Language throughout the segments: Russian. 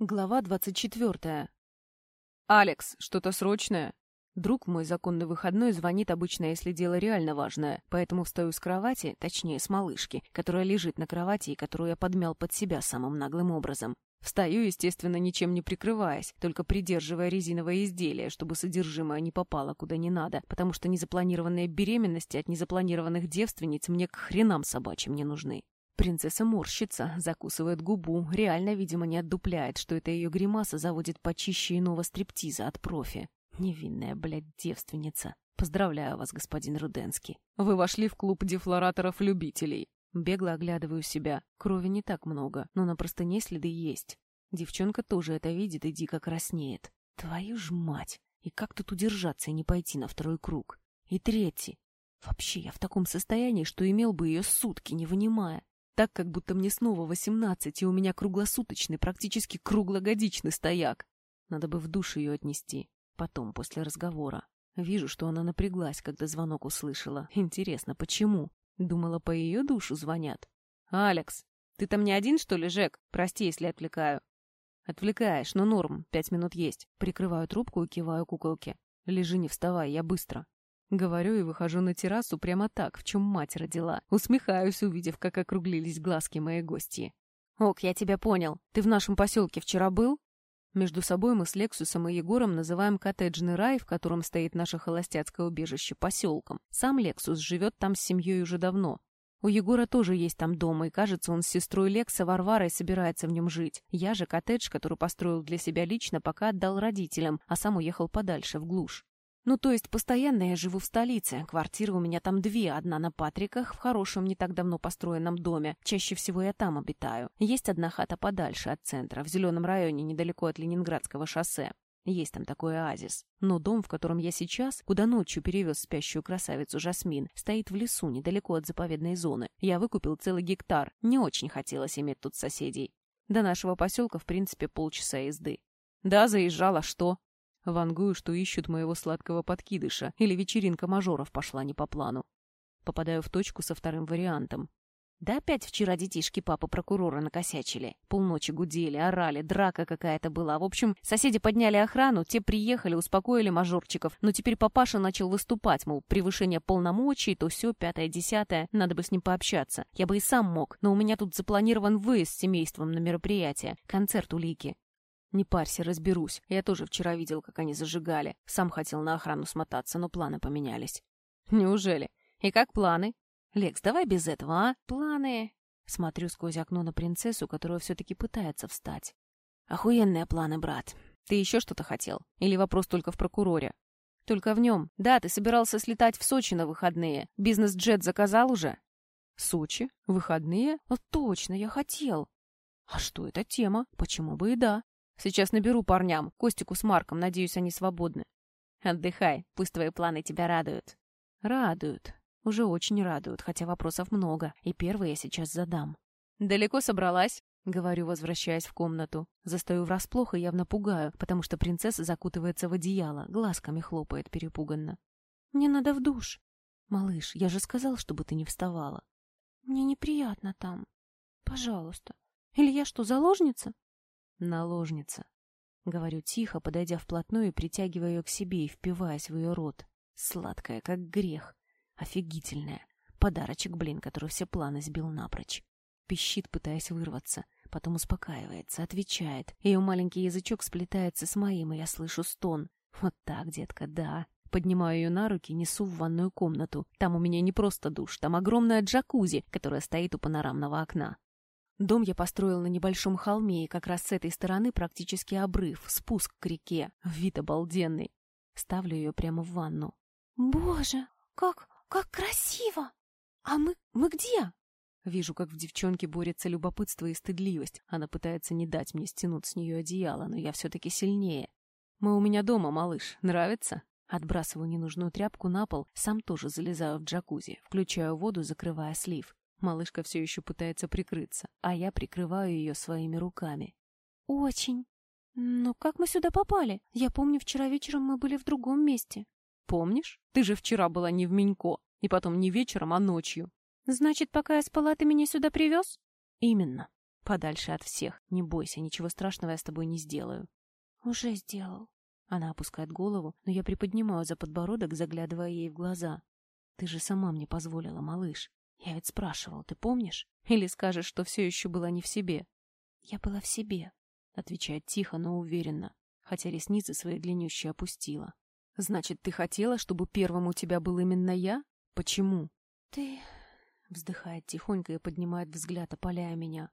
Глава двадцать четвертая. «Алекс, что-то срочное?» Друг мой законный выходной звонит обычно, если дело реально важное, поэтому встаю с кровати, точнее, с малышки, которая лежит на кровати и которую я подмял под себя самым наглым образом. Встаю, естественно, ничем не прикрываясь, только придерживая резиновое изделие, чтобы содержимое не попало куда не надо, потому что незапланированные беременности от незапланированных девственниц мне к хренам собачьим не нужны. Принцесса морщится, закусывает губу, реально, видимо, не отдупляет, что эта ее гримаса заводит почище иного стриптиза от профи. Невинная, блядь, девственница. Поздравляю вас, господин Руденский. Вы вошли в клуб дефлораторов-любителей. Бегло оглядываю себя. Крови не так много, но на простыне следы есть. Девчонка тоже это видит и дико краснеет. Твою ж мать! И как тут удержаться и не пойти на второй круг? И третий. Вообще, я в таком состоянии, что имел бы ее сутки, не вынимая так, как будто мне снова восемнадцать, и у меня круглосуточный, практически круглогодичный стояк. Надо бы в душ ее отнести. Потом, после разговора. Вижу, что она напряглась, когда звонок услышала. Интересно, почему? Думала, по ее душу звонят. «Алекс, ты там не один, что ли, Жек? Прости, если отвлекаю». «Отвлекаешь, но норм, пять минут есть». Прикрываю трубку и киваю куколке. «Лежи, не вставай, я быстро». Говорю и выхожу на террасу прямо так, в чем мать родила. Усмехаюсь, увидев, как округлились глазки моей гости. «Ок, я тебя понял. Ты в нашем поселке вчера был?» Между собой мы с Лексусом и Егором называем коттеджный рай, в котором стоит наше холостяцкое убежище, поселком. Сам Лексус живет там с семьей уже давно. У Егора тоже есть там дом, и, кажется, он с сестрой Лекса Варварой собирается в нем жить. Я же коттедж, который построил для себя лично, пока отдал родителям, а сам уехал подальше, в глушь. Ну, то есть постоянно я живу в столице. Квартиры у меня там две. Одна на Патриках, в хорошем, не так давно построенном доме. Чаще всего я там обитаю. Есть одна хата подальше от центра, в зеленом районе, недалеко от Ленинградского шоссе. Есть там такой оазис. Но дом, в котором я сейчас, куда ночью перевез спящую красавицу Жасмин, стоит в лесу, недалеко от заповедной зоны. Я выкупил целый гектар. Не очень хотелось иметь тут соседей. До нашего поселка, в принципе, полчаса езды. Да, заезжала, что? Вангую, что ищут моего сладкого подкидыша, или вечеринка мажоров пошла не по плану. Попадаю в точку со вторым вариантом. Да опять вчера детишки папы прокурора накосячили. Полночи гудели, орали, драка какая-то была. В общем, соседи подняли охрану, те приехали, успокоили мажорчиков. Но теперь папаша начал выступать, мол, превышение полномочий, то все, пятое-десятое, надо бы с ним пообщаться. Я бы и сам мог, но у меня тут запланирован выезд с семейством на мероприятие, концерт у Лики. Не парься, разберусь. Я тоже вчера видел, как они зажигали. Сам хотел на охрану смотаться, но планы поменялись. Неужели? И как планы? Лекс, давай без этого, а? Планы. Смотрю сквозь окно на принцессу, которая все-таки пытается встать. Охуенные планы, брат. Ты еще что-то хотел? Или вопрос только в прокуроре? Только в нем. Да, ты собирался слетать в Сочи на выходные. Бизнес-джет заказал уже? Сочи? Выходные? Вот точно, я хотел. А что это тема? Почему бы и да? Сейчас наберу парням, Костику с Марком, надеюсь, они свободны. Отдыхай, пусть твои планы тебя радуют. Радуют. Уже очень радуют, хотя вопросов много, и первый я сейчас задам. Далеко собралась? Говорю, возвращаясь в комнату. Застаю врасплох и явно пугаю, потому что принцесса закутывается в одеяло, глазками хлопает перепуганно. «Мне надо в душ». «Малыш, я же сказал, чтобы ты не вставала». «Мне неприятно там. Пожалуйста. Или я что, заложница?» Наложница. Говорю тихо, подойдя вплотную и притягивая ее к себе и впиваясь в ее рот. Сладкая, как грех. Офигительная. Подарочек, блин, который все планы сбил напрочь. Пищит, пытаясь вырваться. Потом успокаивается, отвечает. Ее маленький язычок сплетается с моим, и я слышу стон. Вот так, детка, да. Поднимаю ее на руки, несу в ванную комнату. Там у меня не просто душ, там огромная джакузи, которая стоит у панорамного окна. Дом я построил на небольшом холме, и как раз с этой стороны практически обрыв, спуск к реке. Вид обалденный. Ставлю ее прямо в ванну. «Боже, как, как красиво! А мы, мы где?» Вижу, как в девчонке борется любопытство и стыдливость. Она пытается не дать мне стянуть с нее одеяло, но я все-таки сильнее. «Мы у меня дома, малыш. Нравится?» Отбрасываю ненужную тряпку на пол, сам тоже залезаю в джакузи, включаю воду, закрывая слив. Малышка все еще пытается прикрыться, а я прикрываю ее своими руками. «Очень. Но как мы сюда попали? Я помню, вчера вечером мы были в другом месте». «Помнишь? Ты же вчера была не в Менько, и потом не вечером, а ночью». «Значит, пока я спала, ты меня сюда привез?» «Именно. Подальше от всех. Не бойся, ничего страшного я с тобой не сделаю. Уже сделал. Она опускает голову, но я приподнимаю за подбородок, заглядывая ей в глаза. Ты же сама мне позволила, малыш. Я ведь спрашивал, ты помнишь? Или скажешь, что все еще была не в себе? Я была в себе, отвечает тихо, но уверенно, хотя ресницы свои длиннющие опустила. Значит, ты хотела, чтобы первым у тебя был именно я? Почему? Ты... Вздыхает тихонько и поднимает взгляд, опаляя меня.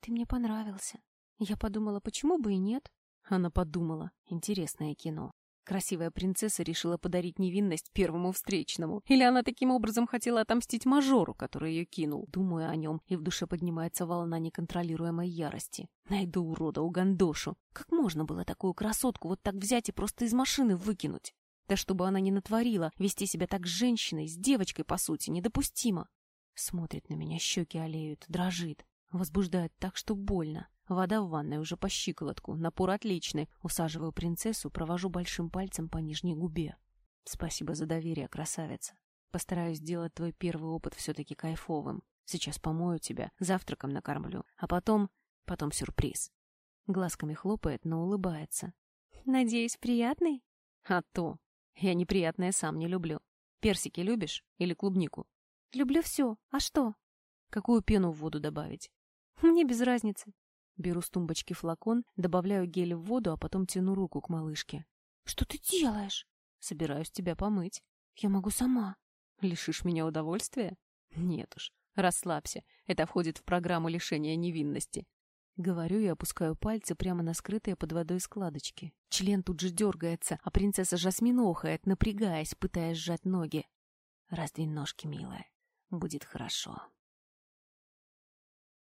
Ты мне понравился. Я подумала, почему бы и нет? Она подумала. Интересное кино. Красивая принцесса решила подарить невинность первому встречному. Или она таким образом хотела отомстить мажору, который ее кинул. Думаю о нем, и в душе поднимается волна неконтролируемой ярости. Найду урода, угандошу. Как можно было такую красотку вот так взять и просто из машины выкинуть? Да чтобы она не натворила, вести себя так с женщиной, с девочкой, по сути, недопустимо. Смотрит на меня, щеки олеют, дрожит. Возбуждает так, что больно. Вода в ванной уже по щиколотку, напор отличный. Усаживаю принцессу, провожу большим пальцем по нижней губе. Спасибо за доверие, красавица. Постараюсь сделать твой первый опыт все-таки кайфовым. Сейчас помою тебя, завтраком накормлю, а потом... потом сюрприз. Глазками хлопает, но улыбается. Надеюсь, приятный? А то. Я неприятное сам не люблю. Персики любишь или клубнику? Люблю все. А что? Какую пену в воду добавить? Мне без разницы. Беру с тумбочки флакон, добавляю гель в воду, а потом тяну руку к малышке. «Что ты делаешь?» «Собираюсь тебя помыть». «Я могу сама». «Лишишь меня удовольствия?» «Нет уж, расслабься. Это входит в программу лишения невинности». Говорю и опускаю пальцы прямо на скрытые под водой складочки. Член тут же дергается, а принцесса Жасмин охает, напрягаясь, пытаясь сжать ноги. «Раздвинь ножки, милая. Будет хорошо».